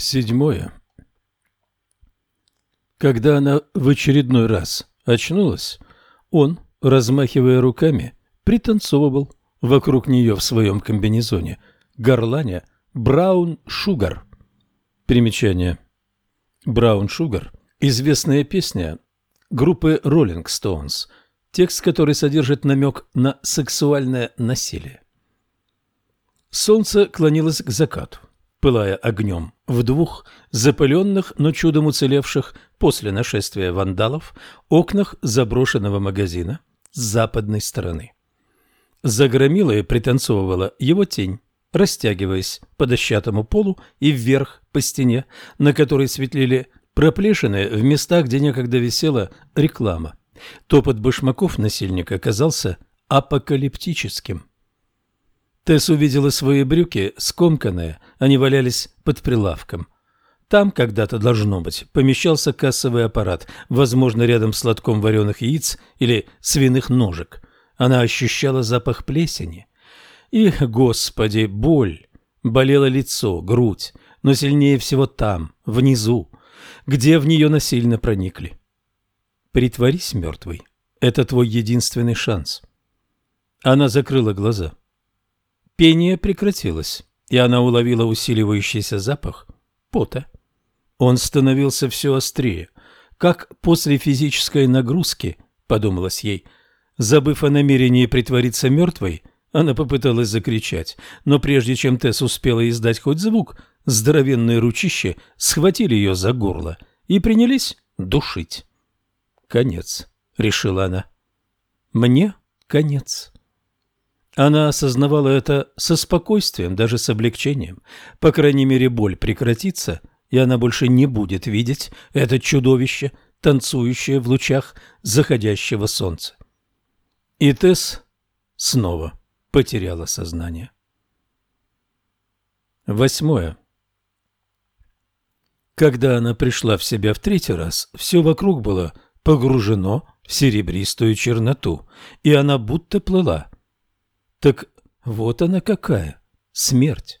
Седьмое. Когда она в очередной раз очнулась, он, размахивая руками, пританцовывал вокруг нее в своем комбинезоне, горланя «Браун Шугар». Примечание. «Браун Шугар» – известная песня группы Rolling Stones, текст которой содержит намек на сексуальное насилие. Солнце клонилось к закату пылая огнем, в двух запыленных, но чудом уцелевших после нашествия вандалов окнах заброшенного магазина с западной стороны. Загромила и пританцовывала его тень, растягиваясь по дощатому полу и вверх по стене, на которой светлели проплешины в местах, где некогда висела реклама. Топот башмаков насильника казался апокалиптическим. Тесс увидела свои брюки, скомканные, они валялись под прилавком. Там когда-то, должно быть, помещался кассовый аппарат, возможно, рядом с лотком вареных яиц или свиных ножек. Она ощущала запах плесени. И, господи, боль! Болело лицо, грудь, но сильнее всего там, внизу, где в нее насильно проникли. Притворись мертвой. Это твой единственный шанс. Она закрыла глаза. Пение прекратилось, и она уловила усиливающийся запах пота. Он становился все острее, как после физической нагрузки, подумалось ей. Забыв о намерении притвориться мертвой, она попыталась закричать, но прежде чем Тесс успела издать хоть звук, здоровенные ручища схватили ее за горло и принялись душить. «Конец», — решила она. «Мне конец». Она осознавала это со спокойствием, даже с облегчением. По крайней мере, боль прекратится, и она больше не будет видеть это чудовище, танцующее в лучах заходящего солнца. И Тесс снова потеряла сознание. Восьмое. Когда она пришла в себя в третий раз, все вокруг было погружено в серебристую черноту, и она будто плыла – так вот она какая, смерть.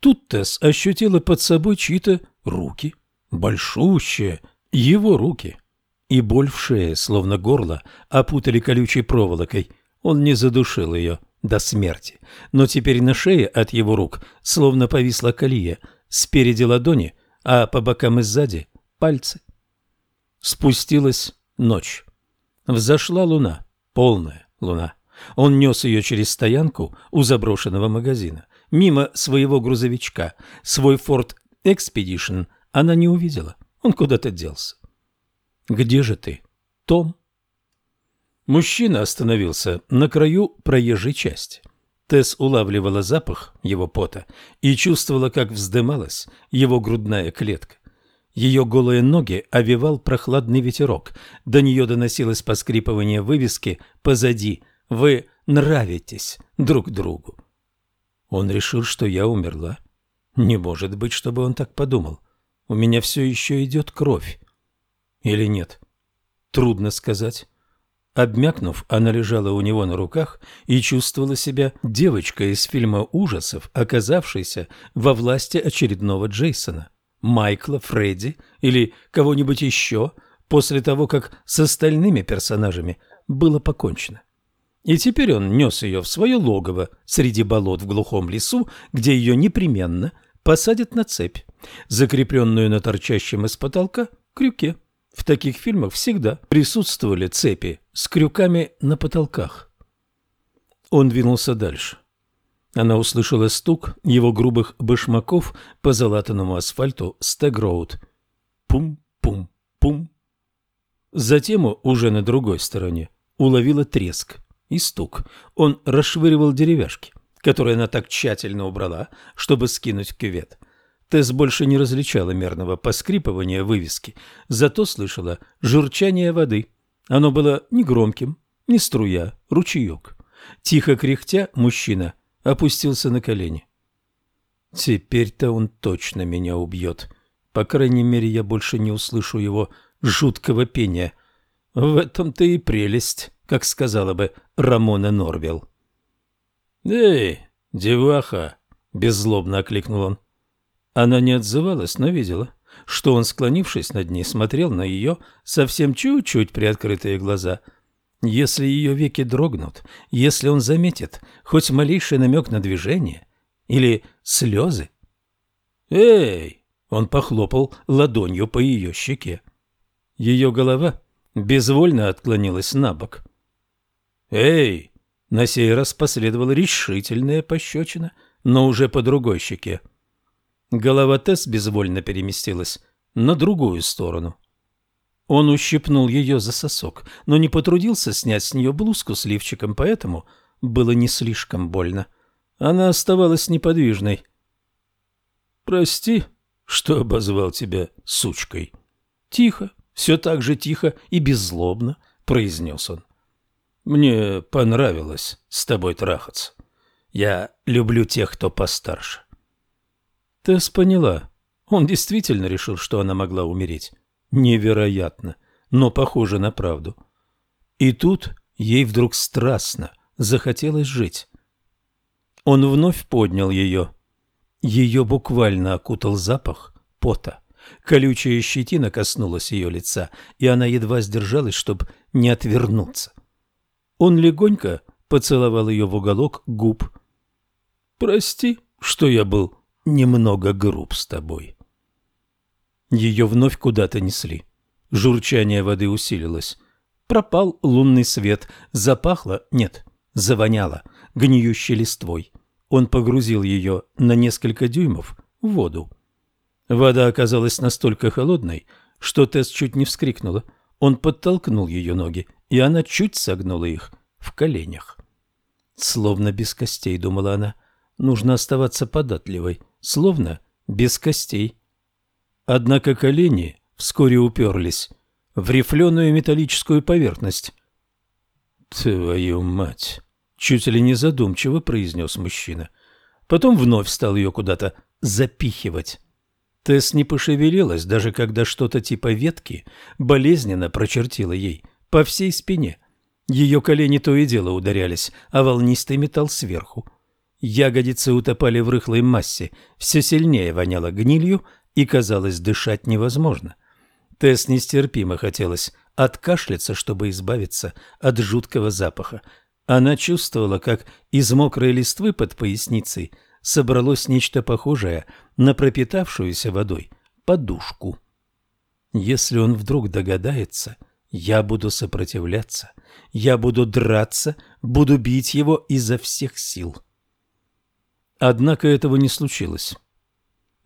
Тут Тесс ощутила под собой чьи-то руки, большущие, его руки. И боль в шее, словно горло, опутали колючей проволокой. Он не задушил ее до смерти. Но теперь на шее от его рук словно повисла колея. Спереди ладони, а по бокам и сзади – пальцы. Спустилась ночь. Взошла луна, полная луна. Он нес ее через стоянку у заброшенного магазина. Мимо своего грузовичка. Свой Ford Expedition она не увидела. Он куда-то делся. «Где же ты, Том?» Мужчина остановился на краю проезжей части. Тесс улавливала запах его пота и чувствовала, как вздымалась его грудная клетка. Ее голые ноги овивал прохладный ветерок. До нее доносилось поскрипывание вывески позади вы нравитесь друг другу. Он решил, что я умерла. Не может быть, чтобы он так подумал. У меня все еще идет кровь. Или нет? Трудно сказать. Обмякнув, она лежала у него на руках и чувствовала себя девочкой из фильма ужасов, оказавшейся во власти очередного Джейсона, Майкла, Фредди или кого-нибудь еще, после того, как с остальными персонажами было покончено. И теперь он нес ее в свое логово среди болот в глухом лесу, где ее непременно посадят на цепь, закрепленную на торчащем из потолка крюке. В таких фильмах всегда присутствовали цепи с крюками на потолках. Он двинулся дальше. Она услышала стук его грубых башмаков по залатанному асфальту Стегроуд. Пум-пум-пум. Затем, уже на другой стороне, уловила треск и стук. Он расшвыривал деревяшки, которые она так тщательно убрала, чтобы скинуть в кювет. Тесс больше не различала мерного поскрипывания вывески, зато слышала журчание воды. Оно было не громким, не струя, ручеек. Тихо кряхтя, мужчина опустился на колени. «Теперь-то он точно меня убьет. По крайней мере, я больше не услышу его жуткого пения. В этом-то и прелесть» как сказала бы Рамона Норвилл. «Эй, деваха!» — беззлобно окликнул он. Она не отзывалась, но видела, что он, склонившись над ней, смотрел на ее совсем чуть-чуть приоткрытые глаза. Если ее веки дрогнут, если он заметит хоть малейший намек на движение или слезы. «Эй!» — он похлопал ладонью по ее щеке. Ее голова безвольно отклонилась на бок. «Эй!» — на сей раз последовала решительная пощечина, но уже по другой щеке. Голова Тесс безвольно переместилась на другую сторону. Он ущипнул ее за сосок, но не потрудился снять с нее блузку с лифчиком, поэтому было не слишком больно. Она оставалась неподвижной. «Прости, что обозвал тебя сучкой». «Тихо, все так же тихо и беззлобно», — произнес он. «Мне понравилось с тобой трахаться. Я люблю тех, кто постарше». Тесс поняла. Он действительно решил, что она могла умереть. Невероятно, но похоже на правду. И тут ей вдруг страстно захотелось жить. Он вновь поднял ее. Ее буквально окутал запах пота. Колючая щетина коснулась ее лица, и она едва сдержалась, чтобы не отвернуться. Он легонько поцеловал ее в уголок губ. «Прости, что я был немного груб с тобой». Ее вновь куда-то несли. Журчание воды усилилось. Пропал лунный свет. Запахло? Нет, завоняло гниющей листвой. Он погрузил ее на несколько дюймов в воду. Вода оказалась настолько холодной, что Тесс чуть не вскрикнула. Он подтолкнул ее ноги, и она чуть согнула их в коленях. Словно без костей, думала она, нужно оставаться податливой, словно без костей. Однако колени вскоре уперлись в рифленую металлическую поверхность. «Твою мать!» — чуть ли не задумчиво произнес мужчина. Потом вновь стал ее куда-то запихивать. Тесс не пошевелилась, даже когда что-то типа ветки болезненно прочертило ей по всей спине. Ее колени то и дело ударялись, а волнистый металл сверху. Ягодицы утопали в рыхлой массе, все сильнее воняло гнилью, и, казалось, дышать невозможно. Тесс нестерпимо хотелось откашляться, чтобы избавиться от жуткого запаха. Она чувствовала, как из мокрой листвы под поясницей собралось нечто похожее на пропитавшуюся водой подушку. Если он вдруг догадается, я буду сопротивляться, я буду драться, буду бить его изо всех сил. Однако этого не случилось.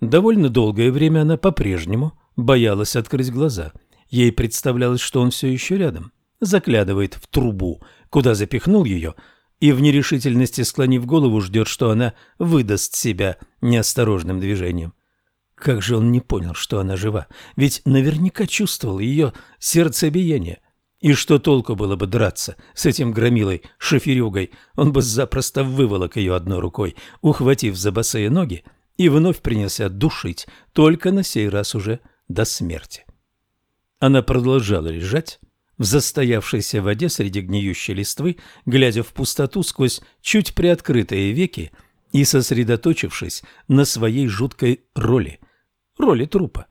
Довольно долгое время она по-прежнему боялась открыть глаза. Ей представлялось, что он все еще рядом, заглядывает в трубу, куда запихнул ее, и в нерешительности склонив голову ждет, что она выдаст себя неосторожным движением. Как же он не понял, что она жива, ведь наверняка чувствовал ее сердцебиение. И что толку было бы драться с этим громилой шоферюгой, он бы запросто выволок ее одной рукой, ухватив за босые ноги, и вновь принялся душить, только на сей раз уже до смерти. Она продолжала лежать в застоявшейся воде среди гниющей листвы, глядя в пустоту сквозь чуть приоткрытые веки и сосредоточившись на своей жуткой роли, роли трупа.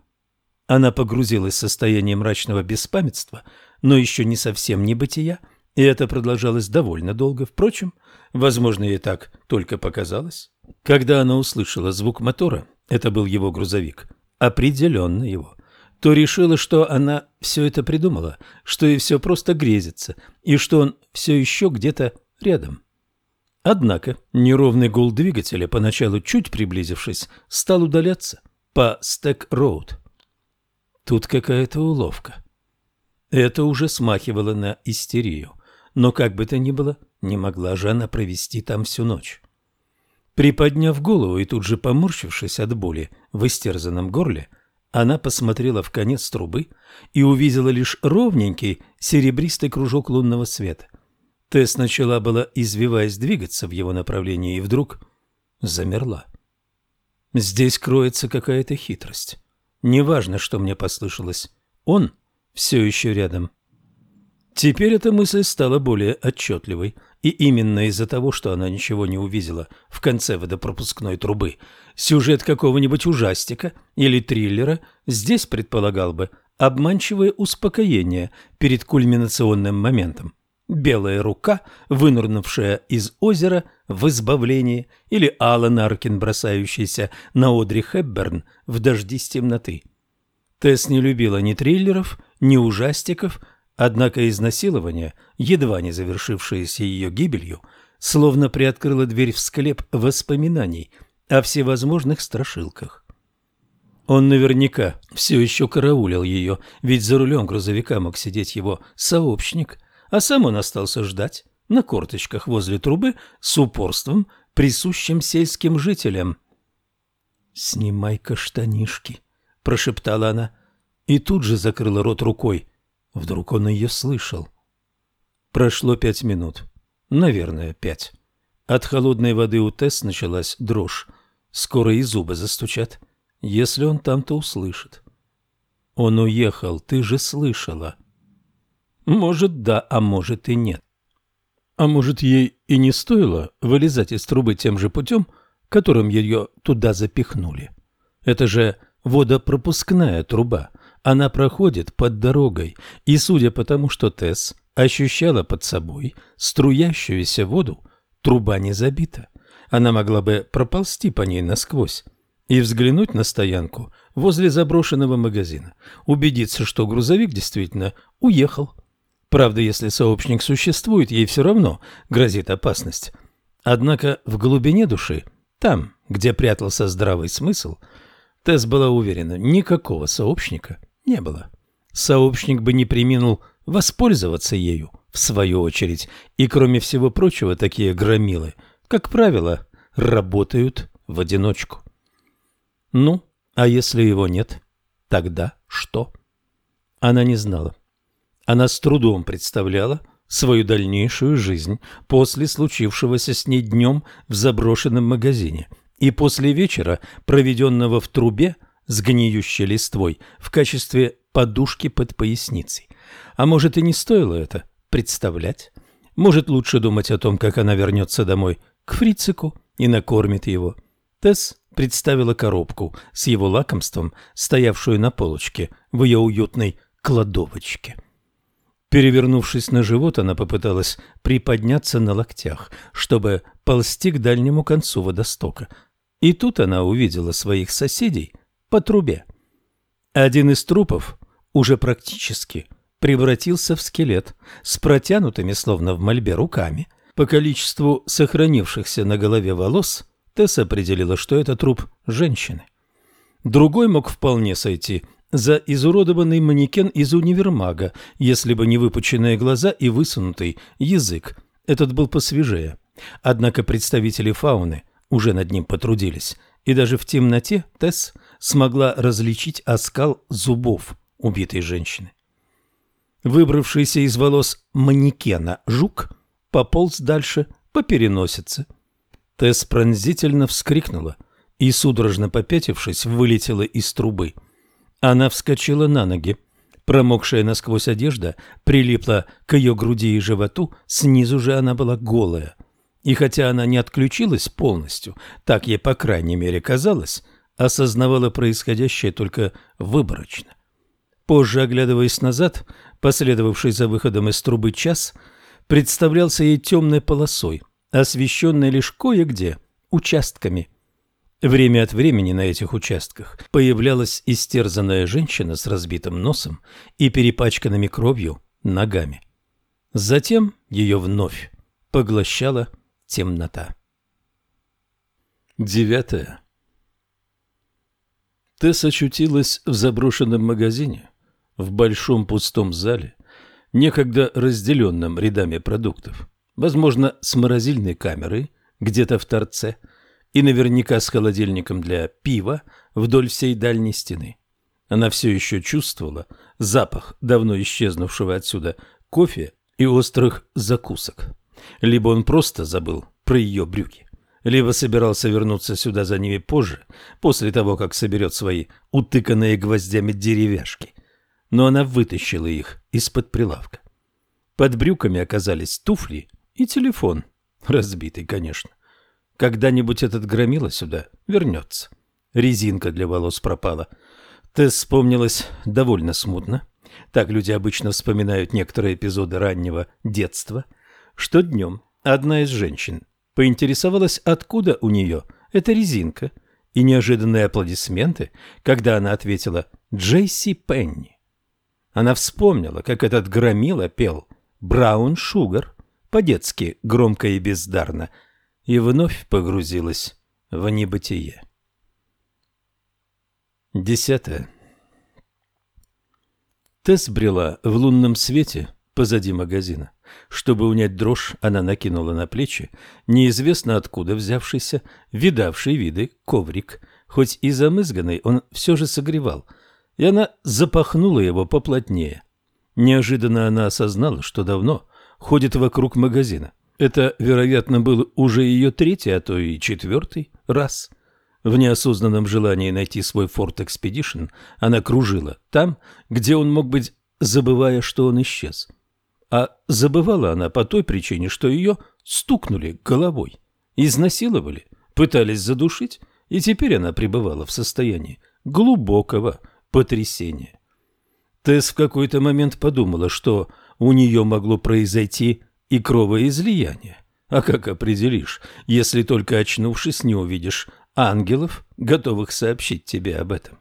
Она погрузилась в состояние мрачного беспамятства, но еще не совсем небытия, и это продолжалось довольно долго. Впрочем, возможно, ей так только показалось. Когда она услышала звук мотора, это был его грузовик, определенно его, то решила, что она все это придумала, что ей все просто грезится, и что он все еще где-то рядом. Однако неровный гул двигателя, поначалу чуть приблизившись, стал удаляться по Стек-Роуд. Тут какая-то уловка. Это уже смахивало на истерию, но как бы то ни было, не могла же она провести там всю ночь. Приподняв голову и тут же поморщившись от боли в истерзанном горле, она посмотрела в конец трубы и увидела лишь ровненький серебристый кружок лунного света. Тесс начала была, извиваясь, двигаться в его направлении, и вдруг замерла. Здесь кроется какая-то хитрость. Неважно, что мне послышалось. Он все еще рядом. Теперь эта мысль стала более отчетливой. и именно из-за того, что она ничего не увидела в конце водопропускной трубы, сюжет какого-нибудь ужастика или триллера здесь предполагал бы обманчивое успокоение перед кульминационным моментом. Белая рука, вынырнувшая из озера в избавлении, или Алан Аркин, бросающийся на Одри Хепберн в дожди с темноты. Тесс не любила ни триллеров, ни ужастиков, однако изнасилование, едва не завершившееся ее гибелью, словно приоткрыло дверь в склеп воспоминаний о всевозможных страшилках. Он наверняка все еще караулил ее, ведь за рулем грузовика мог сидеть его сообщник, а сам он остался ждать на корточках возле трубы с упорством, присущим сельским жителям. «Снимай-ка штанишки», — прошептала она, и тут же закрыла рот рукой. Вдруг он ее слышал. Прошло пять минут. Наверное, пять. От холодной воды у Тесс началась дрожь. Скоро и зубы застучат. Если он там-то услышит. Он уехал, ты же слышала. Может, да, а может и нет. А может, ей и не стоило вылезать из трубы тем же путем, которым ее туда запихнули. Это же водопропускная труба. Она проходит под дорогой, и, судя по тому, что Тесс ощущала под собой струящуюся воду, труба не забита. Она могла бы проползти по ней насквозь и взглянуть на стоянку возле заброшенного магазина, убедиться, что грузовик действительно уехал. Правда, если сообщник существует, ей все равно грозит опасность. Однако в глубине души, там, где прятался здравый смысл, Тесс была уверена, никакого сообщника не было. Сообщник бы не приминул воспользоваться ею, в свою очередь, и, кроме всего прочего, такие громилы, как правило, работают в одиночку. Ну, а если его нет, тогда что? Она не знала. Она с трудом представляла свою дальнейшую жизнь после случившегося с ней днем в заброшенном магазине и после вечера, проведенного в трубе с гниющей листвой в качестве подушки под поясницей. А может и не стоило это представлять? Может лучше думать о том, как она вернется домой к Фрицику и накормит его. Тесс представила коробку с его лакомством, стоявшую на полочке в ее уютной кладовочке. Перевернувшись на живот, она попыталась приподняться на локтях, чтобы ползти к дальнему концу водостока. И тут она увидела своих соседей по трубе. Один из трупов уже практически превратился в скелет с протянутыми, словно в мольбе, руками. По количеству сохранившихся на голове волос Тесс определила, что это труп женщины. Другой мог вполне сойти за изуродованный манекен из универмага, если бы не выпученные глаза и высунутый язык. Этот был посвежее. Однако представители фауны уже над ним потрудились, и даже в темноте Тесс смогла различить оскал зубов убитой женщины. Выбравшийся из волос манекена жук пополз дальше по переносице. Тесс пронзительно вскрикнула и, судорожно попятившись, вылетела из трубы – она вскочила на ноги. Промокшая насквозь одежда прилипла к ее груди и животу, снизу же она была голая. И хотя она не отключилась полностью, так ей, по крайней мере, казалось, осознавала происходящее только выборочно. Позже, оглядываясь назад, последовавший за выходом из трубы час, представлялся ей темной полосой, освещенной лишь кое-где участками Время от времени на этих участках появлялась истерзанная женщина с разбитым носом и перепачканными кровью ногами. Затем ее вновь поглощала темнота. Девятое. Тесс очутилась в заброшенном магазине, в большом пустом зале, некогда разделенном рядами продуктов, возможно, с морозильной камерой где-то в торце – и наверняка с холодильником для пива вдоль всей дальней стены. Она все еще чувствовала запах давно исчезнувшего отсюда кофе и острых закусок. Либо он просто забыл про ее брюки, либо собирался вернуться сюда за ними позже, после того, как соберет свои утыканные гвоздями деревяшки. Но она вытащила их из-под прилавка. Под брюками оказались туфли И телефон. Разбитый, конечно. Когда-нибудь этот громила сюда вернется. Резинка для волос пропала. Тесс вспомнилась довольно смутно. Так люди обычно вспоминают некоторые эпизоды раннего детства, что днем одна из женщин поинтересовалась, откуда у нее эта резинка, и неожиданные аплодисменты, когда она ответила «Джейси Пенни». Она вспомнила, как этот громила пел «Браун Шугар» по-детски громко и бездарно, и вновь погрузилась в небытие. Десятое. Тесс брела в лунном свете позади магазина. Чтобы унять дрожь, она накинула на плечи неизвестно откуда взявшийся, видавший виды коврик. Хоть и замызганный, он все же согревал, и она запахнула его поплотнее. Неожиданно она осознала, что давно ходит вокруг магазина. Это, вероятно, был уже ее третий, а то и четвертый раз – в неосознанном желании найти свой Ford Expedition она кружила там, где он мог быть, забывая, что он исчез. А забывала она по той причине, что ее стукнули головой, изнасиловали, пытались задушить, и теперь она пребывала в состоянии глубокого потрясения. Тесс в какой-то момент подумала, что у нее могло произойти и кровоизлияние. А как определишь, если только очнувшись не увидишь ангелов, готовых сообщить тебе об этом.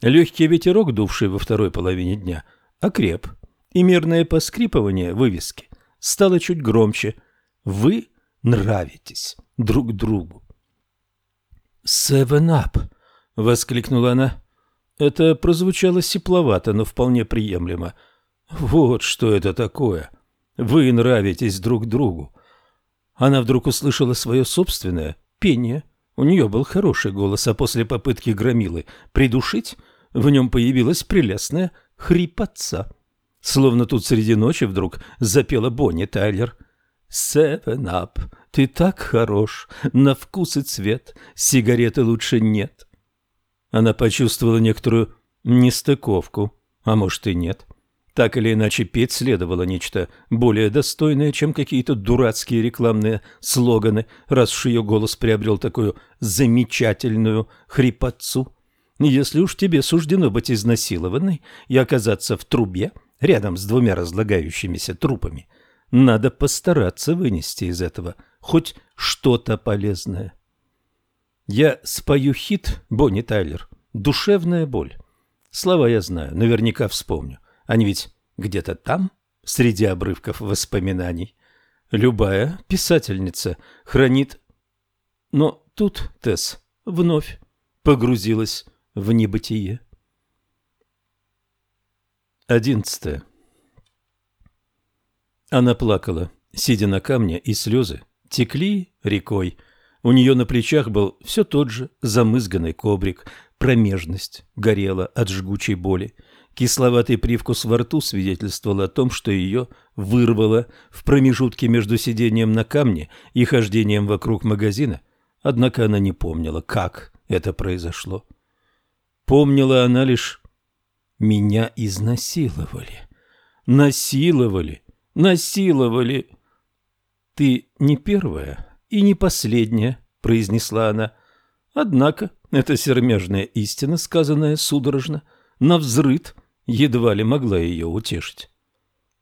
Легкий ветерок, дувший во второй половине дня, окреп, и мирное поскрипывание вывески стало чуть громче. Вы нравитесь друг другу. «Seven up!» — воскликнула она. Это прозвучало сипловато, но вполне приемлемо. «Вот что это такое! Вы нравитесь друг другу!» Она вдруг услышала свое собственное пение — у нее был хороший голос, а после попытки громилы придушить в нем появилась прелестная хрипотца. Словно тут среди ночи вдруг запела Бонни Тайлер. «Seven up, ты так хорош, на вкус и цвет, сигареты лучше нет». Она почувствовала некоторую нестыковку, а может и нет. Так или иначе, петь следовало нечто более достойное, чем какие-то дурацкие рекламные слоганы, раз уж ее голос приобрел такую замечательную хрипотцу. Если уж тебе суждено быть изнасилованной и оказаться в трубе рядом с двумя разлагающимися трупами, надо постараться вынести из этого хоть что-то полезное. Я спою хит Бонни Тайлер «Душевная боль». Слова я знаю, наверняка вспомню. Они ведь где-то там, среди обрывков воспоминаний. Любая писательница хранит... Но тут Тесс вновь погрузилась в небытие. Одиннадцатое. Она плакала, сидя на камне, и слезы текли рекой. У нее на плечах был все тот же замызганный кобрик, промежность горела от жгучей боли. Кисловатый привкус во рту свидетельствовал о том, что ее вырвало в промежутке между сидением на камне и хождением вокруг магазина, однако она не помнила, как это произошло. Помнила она лишь «меня изнасиловали, насиловали, насиловали». «Ты не первая и не последняя», — произнесла она. Однако эта сермяжная истина, сказанная судорожно, навзрыд, едва ли могла ее утешить.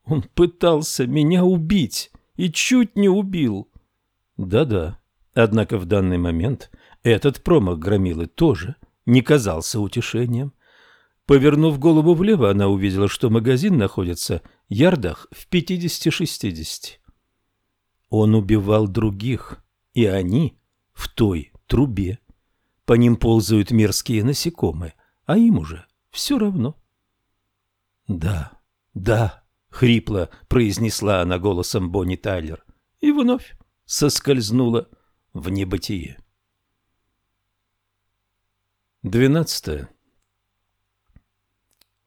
Он пытался меня убить и чуть не убил. Да-да, однако в данный момент этот промах громилы тоже не казался утешением. Повернув голову влево, она увидела, что магазин находится ярдах в пятидесяти-шестидесяти. Он убивал других, и они в той трубе. По ним ползают мерзкие насекомые, а им уже все равно. «Да, да», — хрипло произнесла она голосом Бонни Тайлер и вновь соскользнула в небытие. Двенадцатое.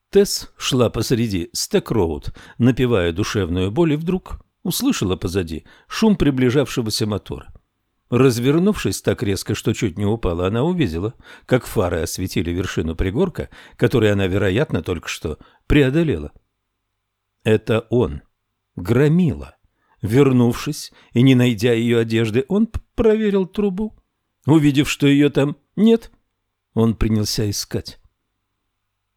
Тесс шла посреди Стек-Роуд, напевая душевную боль, и вдруг услышала позади шум приближавшегося мотора. Развернувшись так резко, что чуть не упала, она увидела, как фары осветили вершину пригорка, который она, вероятно, только что преодолела. Это он, Громила, Вернувшись и не найдя ее одежды, он проверил трубу. Увидев, что ее там нет, он принялся искать.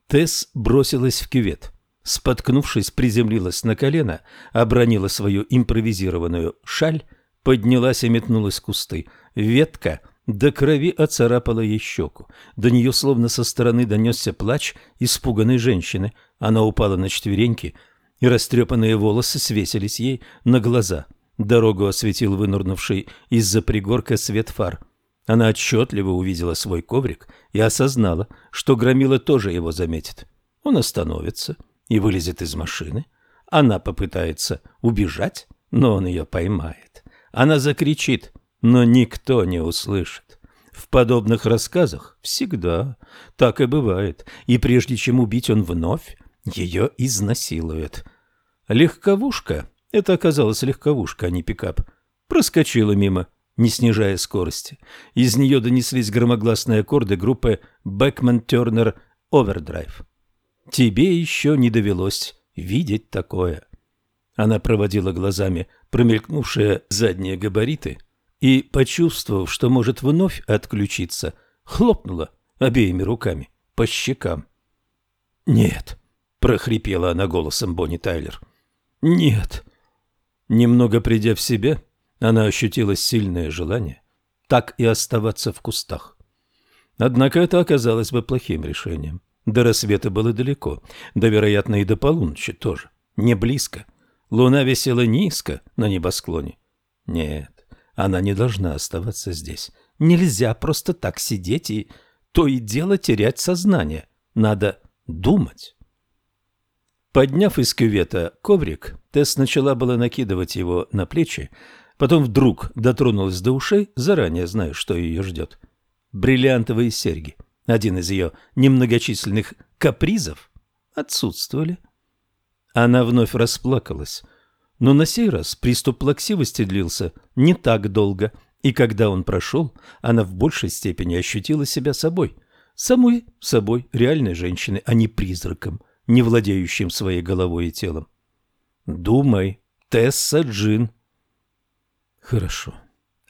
Тесс бросилась в кювет. Споткнувшись, приземлилась на колено, обронила свою импровизированную шаль, поднялась и метнулась в кусты. Ветка до крови оцарапала ей щеку. До нее словно со стороны донесся плач испуганной женщины. Она упала на четвереньки, и растрепанные волосы свесились ей на глаза. Дорогу осветил вынырнувший из-за пригорка свет фар. Она отчетливо увидела свой коврик и осознала, что Громила тоже его заметит. Он остановится и вылезет из машины. Она попытается убежать, но он ее поймает. Она закричит, но никто не услышит. В подобных рассказах всегда так и бывает, и прежде чем убить, он вновь ее изнасилует. Легковушка, это оказалась легковушка, а не пикап, проскочила мимо не снижая скорости. Из нее донеслись громогласные аккорды группы «Бэкман Тернер Овердрайв». «Тебе еще не довелось видеть такое». Она проводила глазами промелькнувшие задние габариты и, почувствовав, что может вновь отключиться, хлопнула обеими руками по щекам. «Нет», — прохрипела она голосом Бонни Тайлер. «Нет». Немного придя в себя, она ощутила сильное желание так и оставаться в кустах. Однако это оказалось бы плохим решением. До рассвета было далеко, да, вероятно, и до полуночи тоже. Не близко. Луна висела низко на небосклоне. Нет, она не должна оставаться здесь. Нельзя просто так сидеть и то и дело терять сознание. Надо думать. Подняв из кювета коврик, Тесс начала было накидывать его на плечи, Потом вдруг дотронулась до ушей, заранее зная, что ее ждет. Бриллиантовые серьги, один из ее немногочисленных капризов, отсутствовали. Она вновь расплакалась, но на сей раз приступ плаксивости длился не так долго, и когда он прошел, она в большей степени ощутила себя собой, самой собой, реальной женщиной, а не призраком, не владеющим своей головой и телом. «Думай, Тесса Джин», Хорошо.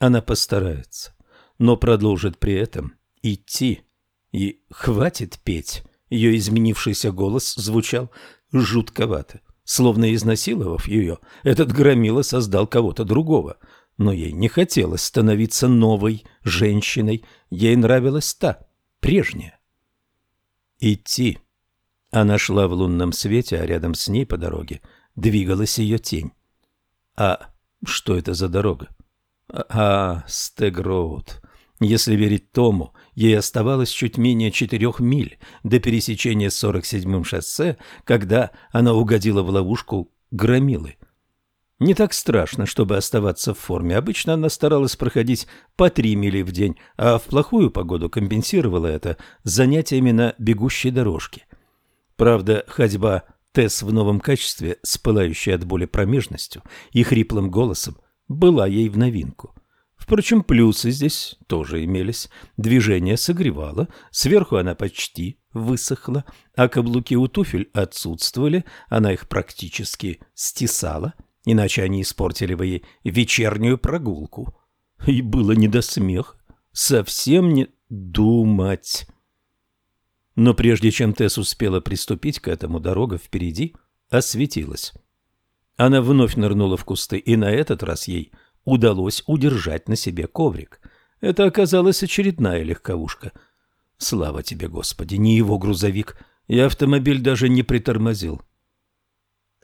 Она постарается, но продолжит при этом идти. И хватит петь. Ее изменившийся голос звучал жутковато. Словно изнасиловав ее, этот громила создал кого-то другого. Но ей не хотелось становиться новой женщиной. Ей нравилась та, прежняя. Идти. Она шла в лунном свете, а рядом с ней по дороге двигалась ее тень. А что это за дорога? А, Стегроуд. Если верить Тому, ей оставалось чуть менее четырех миль до пересечения с 47-м шоссе, когда она угодила в ловушку громилы. Не так страшно, чтобы оставаться в форме. Обычно она старалась проходить по три мили в день, а в плохую погоду компенсировала это занятиями на бегущей дорожке. Правда, ходьба Тесс в новом качестве, с от боли промежностью и хриплым голосом, была ей в новинку. Впрочем, плюсы здесь тоже имелись. Движение согревало, сверху она почти высохла, а каблуки у туфель отсутствовали, она их практически стесала, иначе они испортили бы ей вечернюю прогулку. И было не до смеха, совсем не думать. Но прежде чем Тесс успела приступить к этому, дорога впереди осветилась. Она вновь нырнула в кусты, и на этот раз ей удалось удержать на себе коврик. Это оказалась очередная легковушка. Слава тебе, Господи, не его грузовик, и автомобиль даже не притормозил.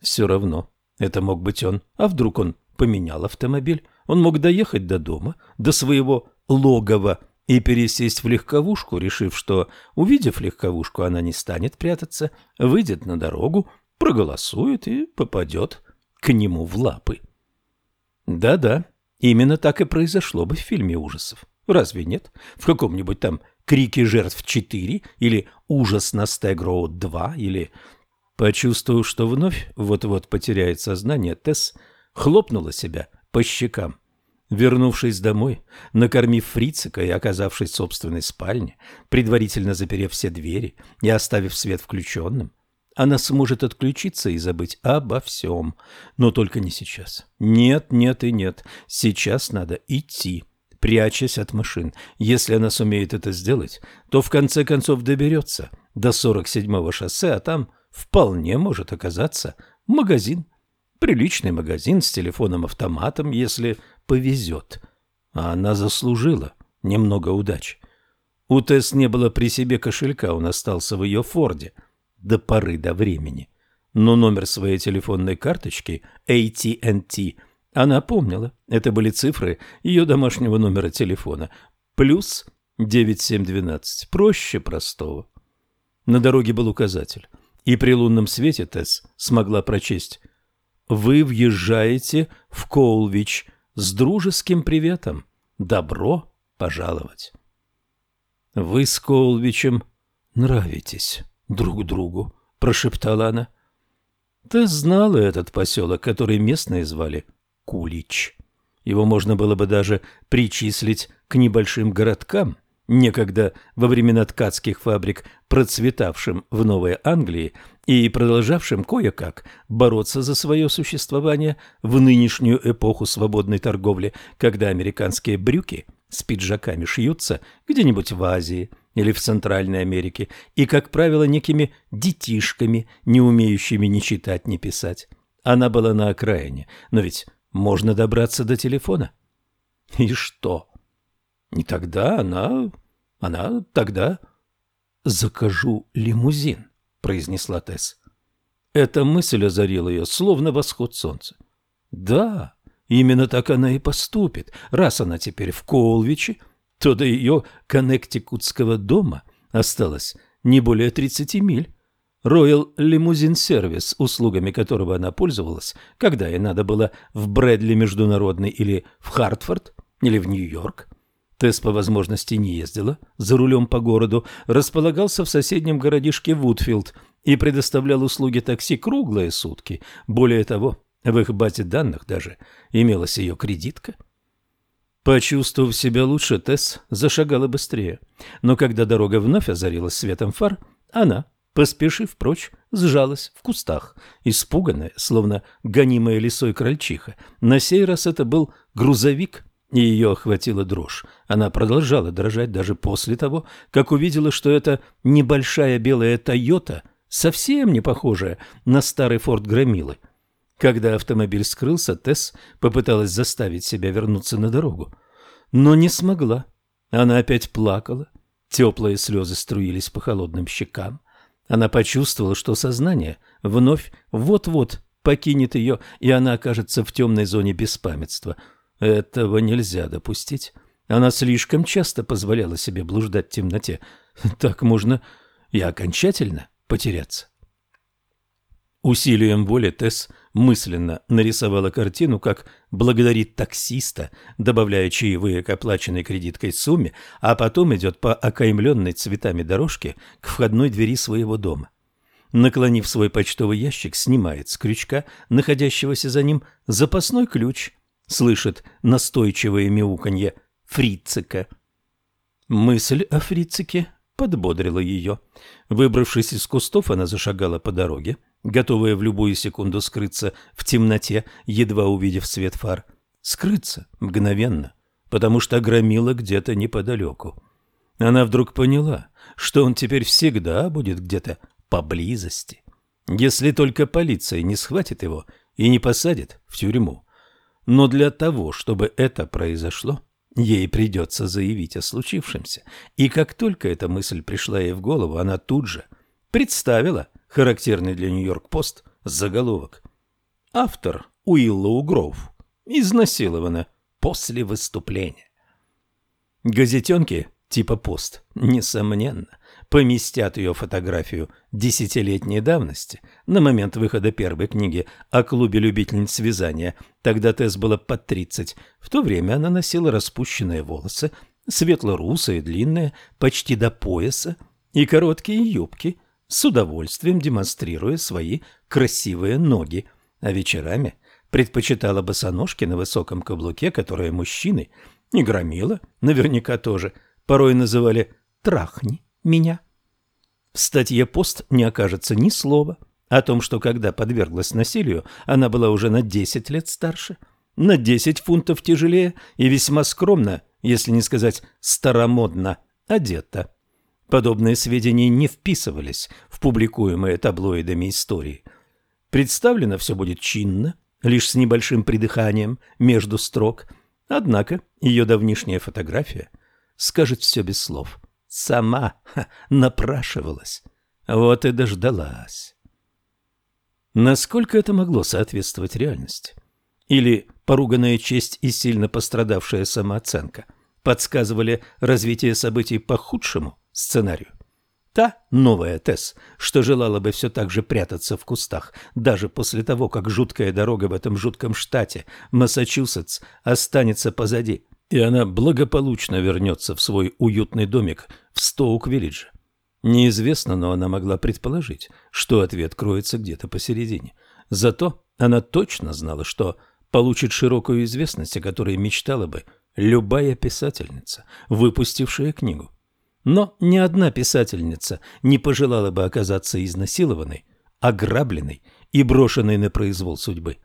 Все равно, это мог быть он. А вдруг он поменял автомобиль? Он мог доехать до дома, до своего логова, и пересесть в легковушку, решив, что, увидев легковушку, она не станет прятаться, выйдет на дорогу, проголосует и попадет к нему в лапы. Да-да, именно так и произошло бы в фильме ужасов. Разве нет? В каком-нибудь там «Крики жертв 4» или «Ужас на Стегроуд 2» или... Почувствовав, что вновь вот-вот потеряет сознание, Тесс хлопнула себя по щекам. Вернувшись домой, накормив фрицика и оказавшись в собственной спальне, предварительно заперев все двери и оставив свет включенным, она сможет отключиться и забыть обо всем. Но только не сейчас. Нет, нет и нет. Сейчас надо идти, прячась от машин. Если она сумеет это сделать, то в конце концов доберется до 47-го шоссе, а там вполне может оказаться магазин. Приличный магазин с телефоном-автоматом, если повезет. А она заслужила немного удачи. У Тесс не было при себе кошелька, он остался в ее Форде до поры до времени. Но номер своей телефонной карточки AT&T она помнила. Это были цифры ее домашнего номера телефона. Плюс 9712. Проще простого. На дороге был указатель. И при лунном свете Тесс смогла прочесть «Вы въезжаете в Коулвич с дружеским приветом. Добро пожаловать!» «Вы с Коулвичем нравитесь друг другу», — прошептала она. «Ты знала этот поселок, который местные звали Кулич. Его можно было бы даже причислить к небольшим городкам, некогда во времена ткацких фабрик, процветавшим в Новой Англии и продолжавшим кое-как бороться за свое существование в нынешнюю эпоху свободной торговли, когда американские брюки с пиджаками шьются где-нибудь в Азии или в Центральной Америке и, как правило, некими детишками, не умеющими ни читать, ни писать. Она была на окраине, но ведь можно добраться до телефона. И что? И тогда она... она тогда... «Закажу лимузин», — произнесла Тесс. Эта мысль озарила ее, словно восход солнца. «Да, Именно так она и поступит. Раз она теперь в Коулвиче, то до ее коннектикутского дома осталось не более 30 миль. Royal Limousine Service, услугами которого она пользовалась, когда ей надо было в Брэдли Международный или в Хартфорд, или в Нью-Йорк. Тесс по возможности не ездила за рулем по городу, располагался в соседнем городишке Вудфилд и предоставлял услуги такси круглые сутки. Более того, в их базе данных даже имелась ее кредитка. Почувствовав себя лучше, Тесс зашагала быстрее. Но когда дорога вновь озарилась светом фар, она, поспешив прочь, сжалась в кустах, испуганная, словно гонимая лисой крольчиха. На сей раз это был грузовик, и ее охватила дрожь. Она продолжала дрожать даже после того, как увидела, что это небольшая белая «Тойота», совсем не похожая на старый «Форд Громилы», когда автомобиль скрылся, Тесс попыталась заставить себя вернуться на дорогу, но не смогла. Она опять плакала, теплые слезы струились по холодным щекам. Она почувствовала, что сознание вновь вот-вот покинет ее, и она окажется в темной зоне беспамятства. Этого нельзя допустить. Она слишком часто позволяла себе блуждать в темноте. Так можно и окончательно потеряться. Усилием воли Тесс мысленно нарисовала картину, как благодарит таксиста, добавляя чаевые к оплаченной кредиткой сумме, а потом идет по окаймленной цветами дорожке к входной двери своего дома. Наклонив свой почтовый ящик, снимает с крючка, находящегося за ним, запасной ключ, слышит настойчивое мяуканье фрицика. Мысль о фрицике подбодрила ее. Выбравшись из кустов, она зашагала по дороге, готовая в любую секунду скрыться в темноте, едва увидев свет фар. Скрыться мгновенно, потому что громила где-то неподалеку. Она вдруг поняла, что он теперь всегда будет где-то поблизости, если только полиция не схватит его и не посадит в тюрьму. Но для того, чтобы это произошло, ей придется заявить о случившемся. И как только эта мысль пришла ей в голову, она тут же представила характерный для Нью-Йорк-Пост заголовок. Автор Уиллоу Гроув изнасилована после выступления. Газетенки типа «Пост», несомненно, поместят ее фотографию десятилетней давности на момент выхода первой книги о клубе любительниц вязания. Тогда Тесс было под 30. В то время она носила распущенные волосы, светло-русые, длинные, почти до пояса, и короткие юбки, с удовольствием демонстрируя свои красивые ноги, а вечерами предпочитала босоножки на высоком каблуке, которые мужчины, не громила, наверняка тоже, порой называли «трахни меня». В статье «Пост» не окажется ни слова о том, что когда подверглась насилию, она была уже на 10 лет старше, на 10 фунтов тяжелее и весьма скромно, если не сказать старомодно, одета. Подобные сведения не вписывались в публикуемые таблоидами истории. Представлено все будет чинно, лишь с небольшим придыханием между строк. Однако ее давнишняя фотография скажет все без слов. Сама ха, напрашивалась. Вот и дождалась. Насколько это могло соответствовать реальности? Или поруганная честь и сильно пострадавшая самооценка подсказывали развитие событий по худшему сценарию? Та новая Тесс, что желала бы все так же прятаться в кустах, даже после того, как жуткая дорога в этом жутком штате, Массачусетс, останется позади, и она благополучно вернется в свой уютный домик в Стоук-Виллидже. Неизвестно, но она могла предположить, что ответ кроется где-то посередине. Зато она точно знала, что получит широкую известность, о которой мечтала бы любая писательница, выпустившая книгу. Но ни одна писательница не пожелала бы оказаться изнасилованной, ограбленной и брошенной на произвол судьбы.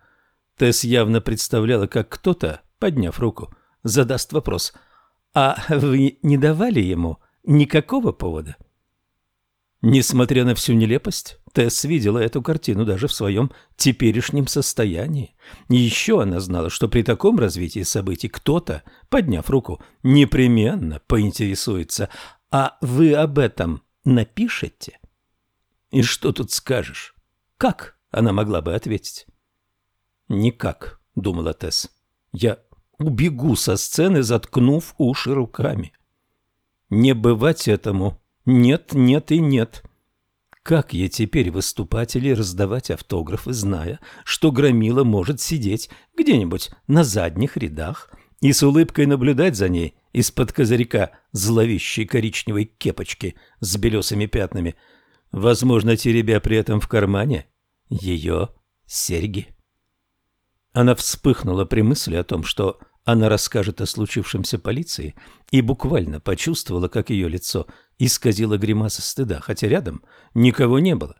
Тесс явно представляла, как кто-то, подняв руку, задаст вопрос «А вы не давали ему никакого повода?» Несмотря на всю нелепость, Тесс видела эту картину даже в своем теперешнем состоянии. Еще она знала, что при таком развитии событий кто-то, подняв руку, непременно поинтересуется «А вы об этом напишете?» И что тут скажешь? Как она могла бы ответить? «Никак», — думала Тесс. «Я убегу со сцены, заткнув уши руками». «Не бывать этому», нет, нет и нет. Как ей теперь выступать или раздавать автографы, зная, что Громила может сидеть где-нибудь на задних рядах и с улыбкой наблюдать за ней из-под козырька зловещей коричневой кепочки с белесыми пятнами, возможно, теребя при этом в кармане ее серьги? Она вспыхнула при мысли о том, что она расскажет о случившемся полиции и буквально почувствовала, как ее лицо исказило гримаса стыда, хотя рядом никого не было.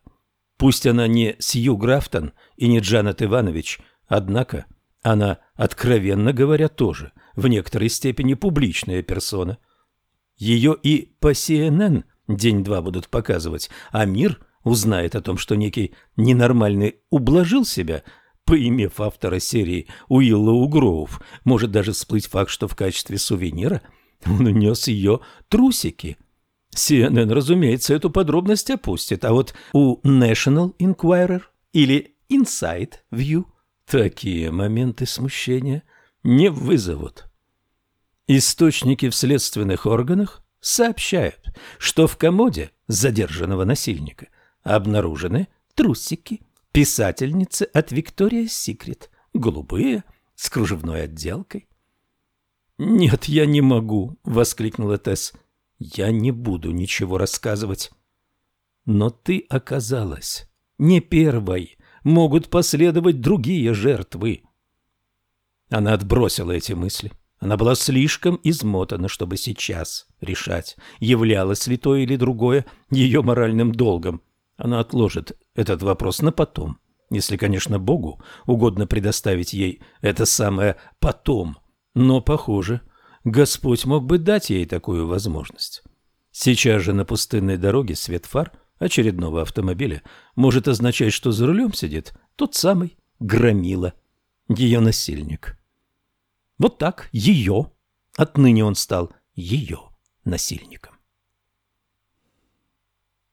Пусть она не Сью Графтон и не Джанет Иванович, однако она, откровенно говоря, тоже в некоторой степени публичная персона. Ее и по CNN день-два будут показывать, а мир узнает о том, что некий ненормальный ублажил себя – поимев автора серии Уиллоу Гроув, может даже всплыть факт, что в качестве сувенира он унес ее трусики. CNN, разумеется, эту подробность опустит, а вот у National Enquirer или Inside View такие моменты смущения не вызовут. Источники в следственных органах сообщают, что в комоде задержанного насильника обнаружены трусики – писательницы от Виктория Секрет, голубые, с кружевной отделкой. «Нет, я не могу!» — воскликнула Тесс. «Я не буду ничего рассказывать». «Но ты оказалась не первой. Могут последовать другие жертвы». Она отбросила эти мысли. Она была слишком измотана, чтобы сейчас решать, являлось ли то или другое ее моральным долгом. Она отложит этот вопрос на потом, если, конечно, Богу угодно предоставить ей это самое «потом». Но, похоже, Господь мог бы дать ей такую возможность. Сейчас же на пустынной дороге свет фар очередного автомобиля может означать, что за рулем сидит тот самый Громила, ее насильник. Вот так ее, отныне он стал ее насильником.